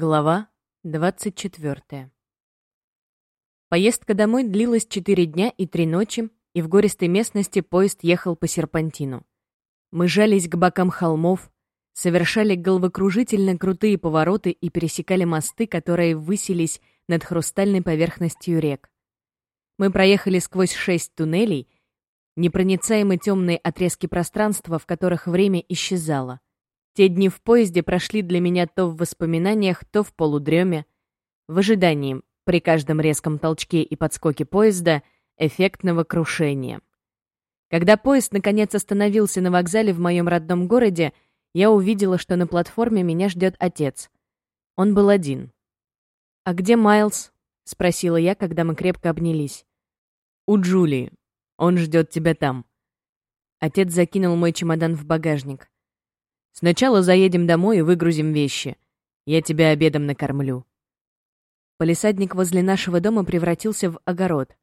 Глава 24. Поездка домой длилась 4 дня и 3 ночи, и в гористой местности поезд ехал по серпантину. Мы жались к бокам холмов, совершали головокружительно крутые повороты и пересекали мосты, которые высились над хрустальной поверхностью рек. Мы проехали сквозь шесть туннелей, непроницаемые темные отрезки пространства, в которых время исчезало — те дни в поезде прошли для меня то в воспоминаниях, то в полудреме, в ожидании, при каждом резком толчке и подскоке поезда, эффектного крушения. Когда поезд наконец остановился на вокзале в моем родном городе, я увидела, что на платформе меня ждет отец. Он был один. «А где Майлз?» — спросила я, когда мы крепко обнялись. «У Джулии. Он ждет тебя там». Отец закинул мой чемодан в багажник. Сначала заедем домой и выгрузим вещи. Я тебя обедом накормлю». Полисадник возле нашего дома превратился в огород.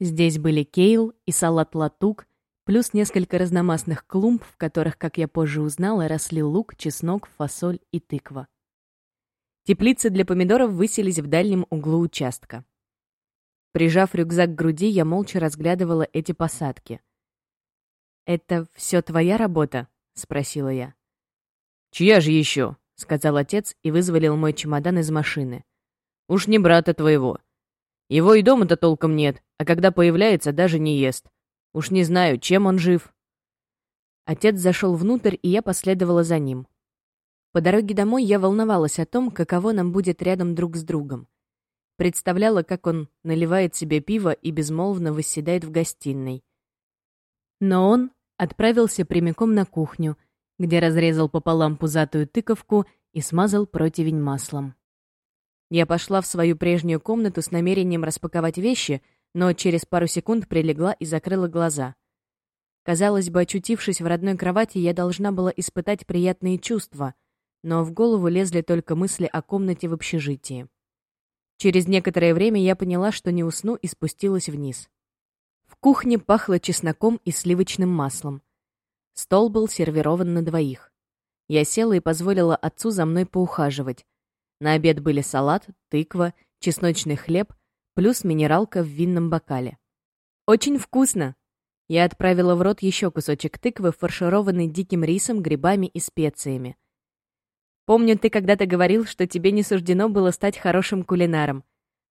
Здесь были кейл и салат-латук, плюс несколько разномастных клумб, в которых, как я позже узнала, росли лук, чеснок, фасоль и тыква. Теплицы для помидоров высились в дальнем углу участка. Прижав рюкзак к груди, я молча разглядывала эти посадки. «Это все твоя работа?» — спросила я. «Чья же еще?» — сказал отец и вызволил мой чемодан из машины. «Уж не брата твоего. Его и дома-то толком нет, а когда появляется, даже не ест. Уж не знаю, чем он жив». Отец зашел внутрь, и я последовала за ним. По дороге домой я волновалась о том, каково нам будет рядом друг с другом. Представляла, как он наливает себе пиво и безмолвно восседает в гостиной. Но он отправился прямиком на кухню, где разрезал пополам пузатую тыковку и смазал противень маслом. Я пошла в свою прежнюю комнату с намерением распаковать вещи, но через пару секунд прилегла и закрыла глаза. Казалось бы, очутившись в родной кровати, я должна была испытать приятные чувства, но в голову лезли только мысли о комнате в общежитии. Через некоторое время я поняла, что не усну и спустилась вниз кухне пахло чесноком и сливочным маслом. Стол был сервирован на двоих. Я села и позволила отцу за мной поухаживать. На обед были салат, тыква, чесночный хлеб, плюс минералка в винном бокале. «Очень вкусно!» Я отправила в рот еще кусочек тыквы, фаршированный диким рисом, грибами и специями. «Помню, ты когда-то говорил, что тебе не суждено было стать хорошим кулинаром.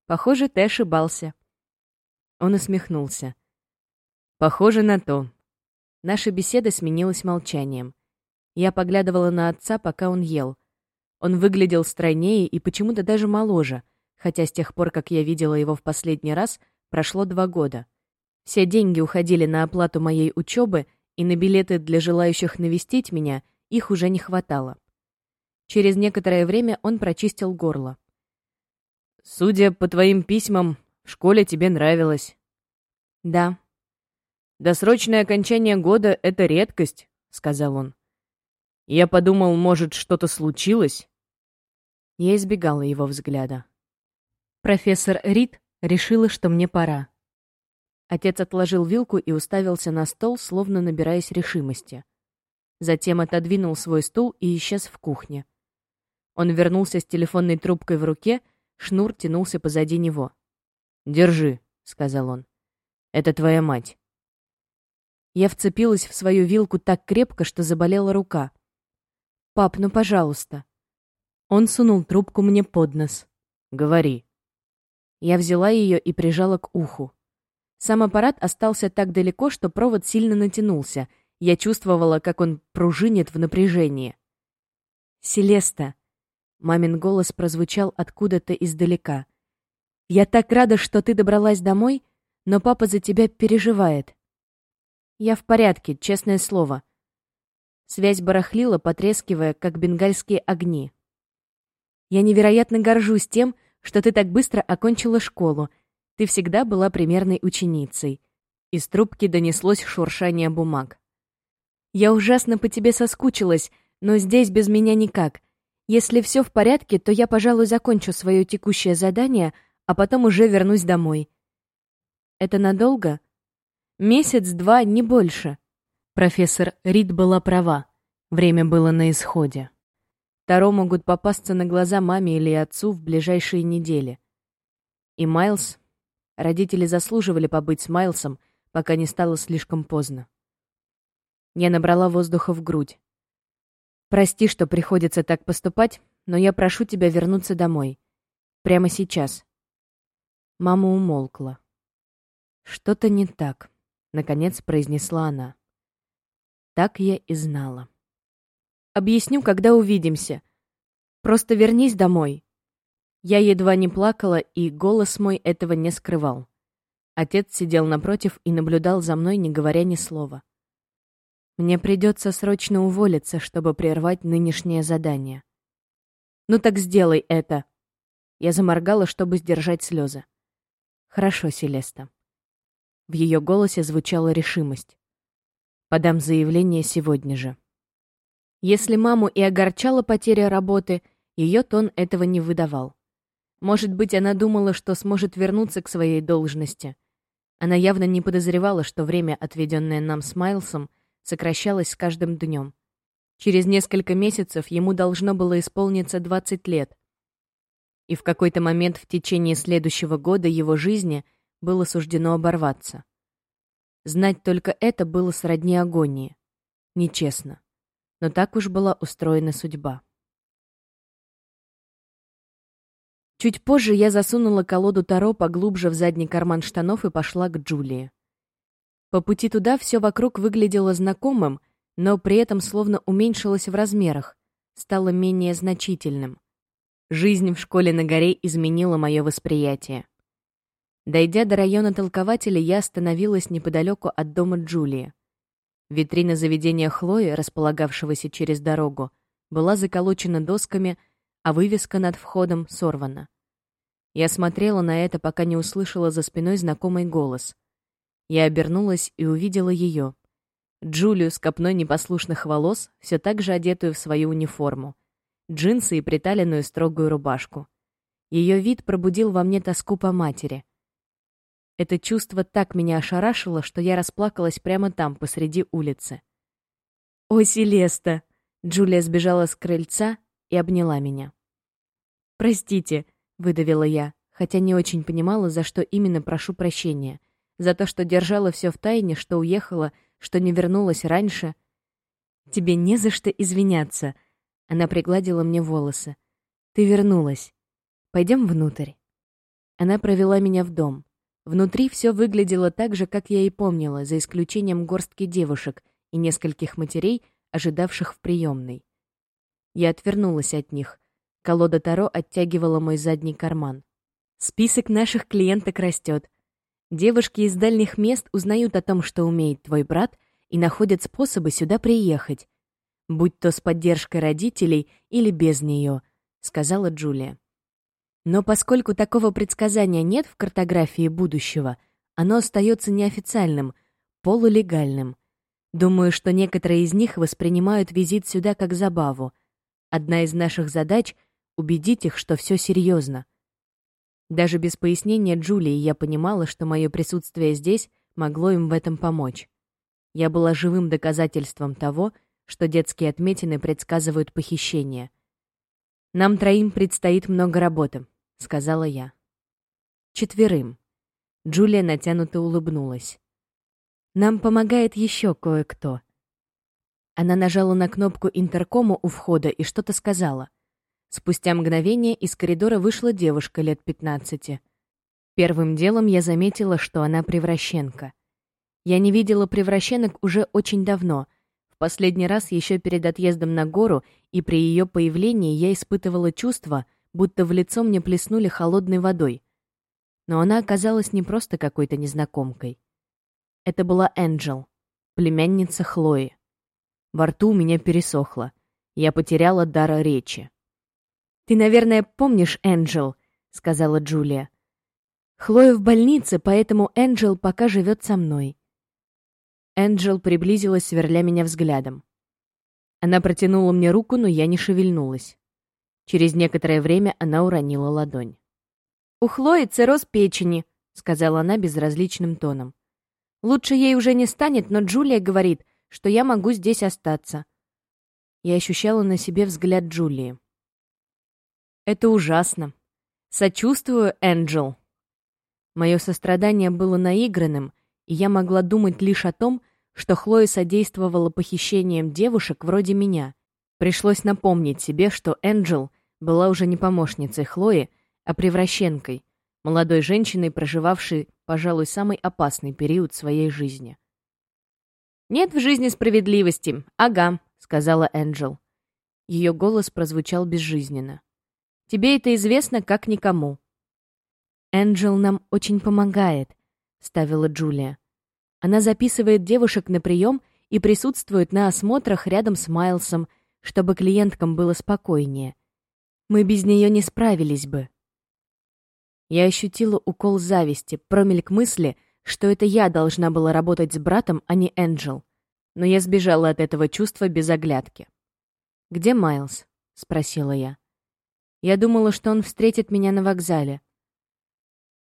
Похоже, ты ошибался». Он усмехнулся. Похоже на то. Наша беседа сменилась молчанием. Я поглядывала на отца, пока он ел. Он выглядел стройнее и почему-то даже моложе, хотя с тех пор, как я видела его в последний раз, прошло два года. Все деньги уходили на оплату моей учебы, и на билеты для желающих навестить меня их уже не хватало. Через некоторое время он прочистил горло. «Судя по твоим письмам, в школе тебе нравилось». «Да», «Досрочное окончание года — это редкость», — сказал он. «Я подумал, может, что-то случилось?» Я избегала его взгляда. Профессор Рид решила, что мне пора. Отец отложил вилку и уставился на стол, словно набираясь решимости. Затем отодвинул свой стул и исчез в кухне. Он вернулся с телефонной трубкой в руке, шнур тянулся позади него. «Держи», — сказал он. «Это твоя мать». Я вцепилась в свою вилку так крепко, что заболела рука. «Пап, ну пожалуйста». Он сунул трубку мне под нос. «Говори». Я взяла ее и прижала к уху. Сам аппарат остался так далеко, что провод сильно натянулся. Я чувствовала, как он пружинит в напряжении. «Селеста!» Мамин голос прозвучал откуда-то издалека. «Я так рада, что ты добралась домой, но папа за тебя переживает. «Я в порядке, честное слово». Связь барахлила, потрескивая, как бенгальские огни. «Я невероятно горжусь тем, что ты так быстро окончила школу. Ты всегда была примерной ученицей». Из трубки донеслось шуршание бумаг. «Я ужасно по тебе соскучилась, но здесь без меня никак. Если все в порядке, то я, пожалуй, закончу свое текущее задание, а потом уже вернусь домой». «Это надолго?» Месяц-два, не больше. Профессор Рид была права. Время было на исходе. Таро могут попасться на глаза маме или отцу в ближайшие недели. И Майлз... Родители заслуживали побыть с Майлсом, пока не стало слишком поздно. Я набрала воздуха в грудь. «Прости, что приходится так поступать, но я прошу тебя вернуться домой. Прямо сейчас». Мама умолкла. «Что-то не так», — наконец произнесла она. Так я и знала. «Объясню, когда увидимся. Просто вернись домой». Я едва не плакала, и голос мой этого не скрывал. Отец сидел напротив и наблюдал за мной, не говоря ни слова. Мне придется срочно уволиться, чтобы прервать нынешнее задание. «Ну так сделай это!» Я заморгала, чтобы сдержать слезы. «Хорошо, Селеста». В ее голосе звучала решимость. «Подам заявление сегодня же». Если маму и огорчала потеря работы, ее тон этого не выдавал. Может быть, она думала, что сможет вернуться к своей должности. Она явно не подозревала, что время, отведенное нам с Майлсом, сокращалось с каждым днем. Через несколько месяцев ему должно было исполниться 20 лет. И в какой-то момент в течение следующего года его жизни было суждено оборваться. Знать только это было сродни агонии. Нечестно. Но так уж была устроена судьба. Чуть позже я засунула колоду Таро поглубже в задний карман штанов и пошла к Джулии. По пути туда все вокруг выглядело знакомым, но при этом словно уменьшилось в размерах, стало менее значительным. Жизнь в школе на горе изменила мое восприятие. Дойдя до района толкователя, я остановилась неподалеку от дома Джулии. Витрина заведения Хлои, располагавшегося через дорогу, была заколочена досками, а вывеска над входом сорвана. Я смотрела на это, пока не услышала за спиной знакомый голос. Я обернулась и увидела ее. Джулию с копной непослушных волос, все так же одетую в свою униформу. Джинсы и приталенную строгую рубашку. Ее вид пробудил во мне тоску по матери. Это чувство так меня ошарашило, что я расплакалась прямо там, посреди улицы. «О, Селеста!» Джулия сбежала с крыльца и обняла меня. «Простите», — выдавила я, хотя не очень понимала, за что именно прошу прощения. За то, что держала все в тайне, что уехала, что не вернулась раньше. «Тебе не за что извиняться», — она пригладила мне волосы. «Ты вернулась. Пойдем внутрь». Она провела меня в дом. Внутри все выглядело так же, как я и помнила, за исключением горстки девушек и нескольких матерей, ожидавших в приемной. Я отвернулась от них. Колода Таро оттягивала мой задний карман. Список наших клиенток растет. Девушки из дальних мест узнают о том, что умеет твой брат, и находят способы сюда приехать. Будь то с поддержкой родителей или без нее, сказала Джулия. Но поскольку такого предсказания нет в картографии будущего, оно остается неофициальным, полулегальным. Думаю, что некоторые из них воспринимают визит сюда как забаву — Одна из наших задач — убедить их, что все серьезно. Даже без пояснения Джулии я понимала, что мое присутствие здесь могло им в этом помочь. Я была живым доказательством того, что детские отметины предсказывают похищение. «Нам троим предстоит много работы», — сказала я. «Четверым». Джулия натянуто улыбнулась. «Нам помогает еще кое-кто. Она нажала на кнопку интеркома у входа и что-то сказала. Спустя мгновение из коридора вышла девушка лет 15. Первым делом я заметила, что она превращенка. Я не видела превращенок уже очень давно. В последний раз еще перед отъездом на гору, и при ее появлении я испытывала чувство, будто в лицо мне плеснули холодной водой. Но она оказалась не просто какой-то незнакомкой. Это была Энджел, племянница Хлои. Во рту у меня пересохло. Я потеряла дар речи. «Ты, наверное, помнишь Энджел», — сказала Джулия. «Хлоя в больнице, поэтому Энджел пока живет со мной». Энджел приблизилась, сверля меня взглядом. Она протянула мне руку, но я не шевельнулась. Через некоторое время она уронила ладонь. «У Хлои цирроз печени», — сказала она безразличным тоном. «Лучше ей уже не станет, но Джулия говорит, что я могу здесь остаться. Я ощущала на себе взгляд Джулии. Это ужасно. Сочувствую, Энджел. Мое сострадание было наигранным, и я могла думать лишь о том, что Хлоя содействовала похищениям девушек вроде меня. Пришлось напомнить себе, что Энджел была уже не помощницей Хлои, а превращенкой, молодой женщиной, проживавшей, пожалуй, самый опасный период своей жизни. «Нет в жизни справедливости. Ага», — сказала Энджел. Ее голос прозвучал безжизненно. «Тебе это известно как никому». «Энджел нам очень помогает», — ставила Джулия. «Она записывает девушек на прием и присутствует на осмотрах рядом с Майлсом, чтобы клиенткам было спокойнее. Мы без нее не справились бы». Я ощутила укол зависти, промельк мысли, что это я должна была работать с братом, а не Энджел. Но я сбежала от этого чувства без оглядки. «Где Майлз?» — спросила я. Я думала, что он встретит меня на вокзале.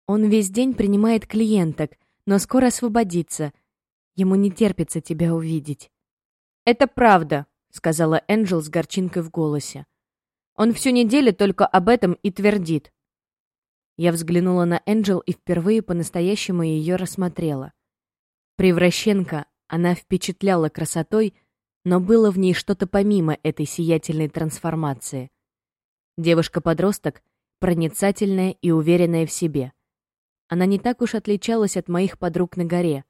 Он весь день принимает клиенток, но скоро освободится. Ему не терпится тебя увидеть. «Это правда», — сказала Энджел с горчинкой в голосе. «Он всю неделю только об этом и твердит». Я взглянула на Энджел и впервые по-настоящему ее рассмотрела. Превращенка, она впечатляла красотой, но было в ней что-то помимо этой сиятельной трансформации. Девушка-подросток, проницательная и уверенная в себе. Она не так уж отличалась от моих подруг на горе.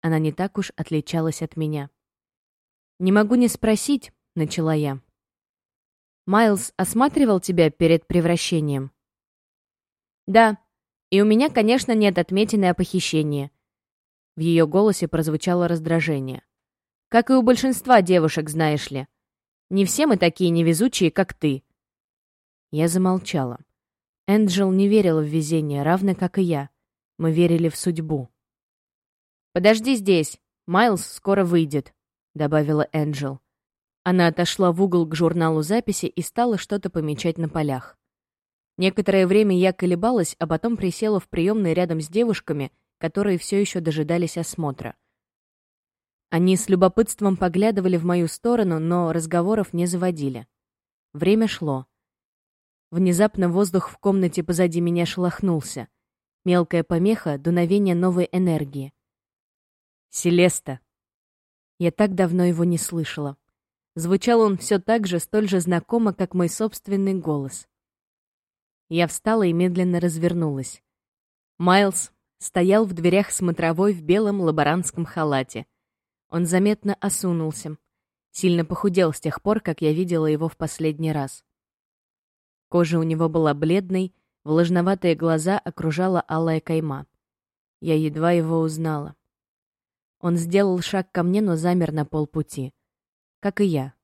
Она не так уж отличалась от меня. «Не могу не спросить», — начала я. «Майлз осматривал тебя перед превращением?» «Да, и у меня, конечно, нет отметины о похищении». В ее голосе прозвучало раздражение. Как и у большинства девушек, знаешь ли. Не все мы такие невезучие, как ты». Я замолчала. Энджел не верила в везение, равно как и я. Мы верили в судьбу. «Подожди здесь. Майлз скоро выйдет», — добавила Энджел. Она отошла в угол к журналу записи и стала что-то помечать на полях. Некоторое время я колебалась, а потом присела в приемной рядом с девушками, которые все еще дожидались осмотра. Они с любопытством поглядывали в мою сторону, но разговоров не заводили. Время шло. Внезапно воздух в комнате позади меня шелохнулся. Мелкая помеха, дуновение новой энергии. «Селеста!» Я так давно его не слышала. Звучал он все так же, столь же знакомо, как мой собственный голос. Я встала и медленно развернулась. Майлз стоял в дверях смотровой в белом лаборантском халате — он заметно осунулся. Сильно похудел с тех пор, как я видела его в последний раз. Кожа у него была бледной, влажноватые глаза окружала алая кайма. Я едва его узнала. Он сделал шаг ко мне, но замер на полпути. Как и я.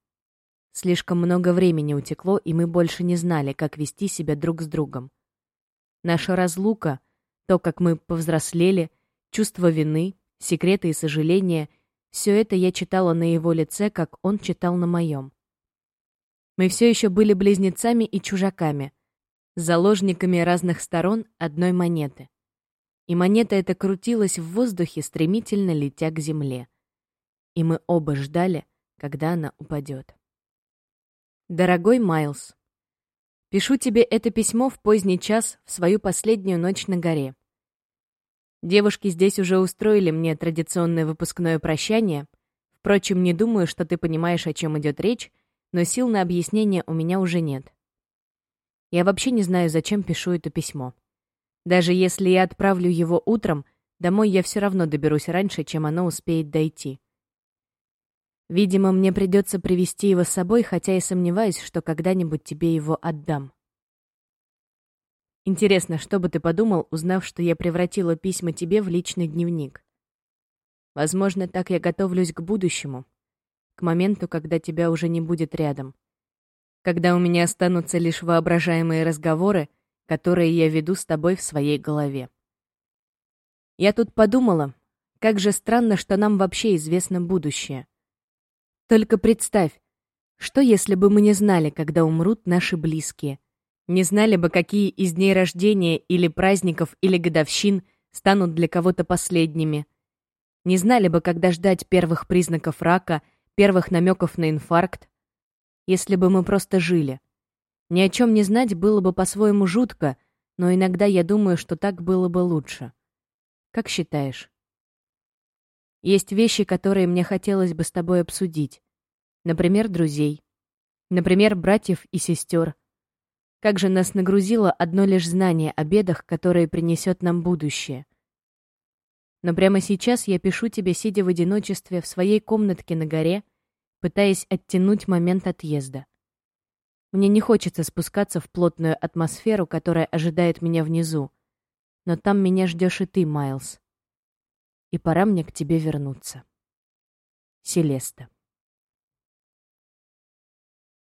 Слишком много времени утекло, и мы больше не знали, как вести себя друг с другом. Наша разлука, то, как мы повзрослели, чувство вины, секреты и сожаления — все это я читала на его лице, как он читал на моем. Мы все еще были близнецами и чужаками, заложниками разных сторон одной монеты. И монета эта крутилась в воздухе, стремительно летя к земле. И мы оба ждали, когда она упадет. Дорогой Майлз, пишу тебе это письмо в поздний час в свою последнюю ночь на горе. Девушки здесь уже устроили мне традиционное выпускное прощание. Впрочем, не думаю, что ты понимаешь, о чем идет речь, но сил на объяснение у меня уже нет. Я вообще не знаю, зачем пишу это письмо. Даже если я отправлю его утром, домой я все равно доберусь раньше, чем оно успеет дойти. Видимо, мне придется привезти его с собой, хотя и сомневаюсь, что когда-нибудь тебе его отдам. Интересно, что бы ты подумал, узнав, что я превратила письма тебе в личный дневник? Возможно, так я готовлюсь к будущему, к моменту, когда тебя уже не будет рядом. Когда у меня останутся лишь воображаемые разговоры, которые я веду с тобой в своей голове. Я тут подумала, как же странно, что нам вообще известно будущее. Только представь, что если бы мы не знали, когда умрут наши близкие, не знали бы, какие из дней рождения или праздников или годовщин станут для кого-то последними. Не знали бы, когда ждать первых признаков рака, первых намеков на инфаркт. Если бы мы просто жили. Ни о чем не знать было бы по-своему жутко, но иногда я думаю, что так было бы лучше. Как считаешь? Есть вещи, которые мне хотелось бы с тобой обсудить. Например, друзей. Например, братьев и сестер. Как же нас нагрузило одно лишь знание о бедах, которые принесет нам будущее. Но прямо сейчас я пишу тебе, сидя в одиночестве в своей комнатке на горе, пытаясь оттянуть момент отъезда. Мне не хочется спускаться в плотную атмосферу, которая ожидает меня внизу. Но там меня ждешь и ты, Майлз. И пора мне к тебе вернуться. Селеста.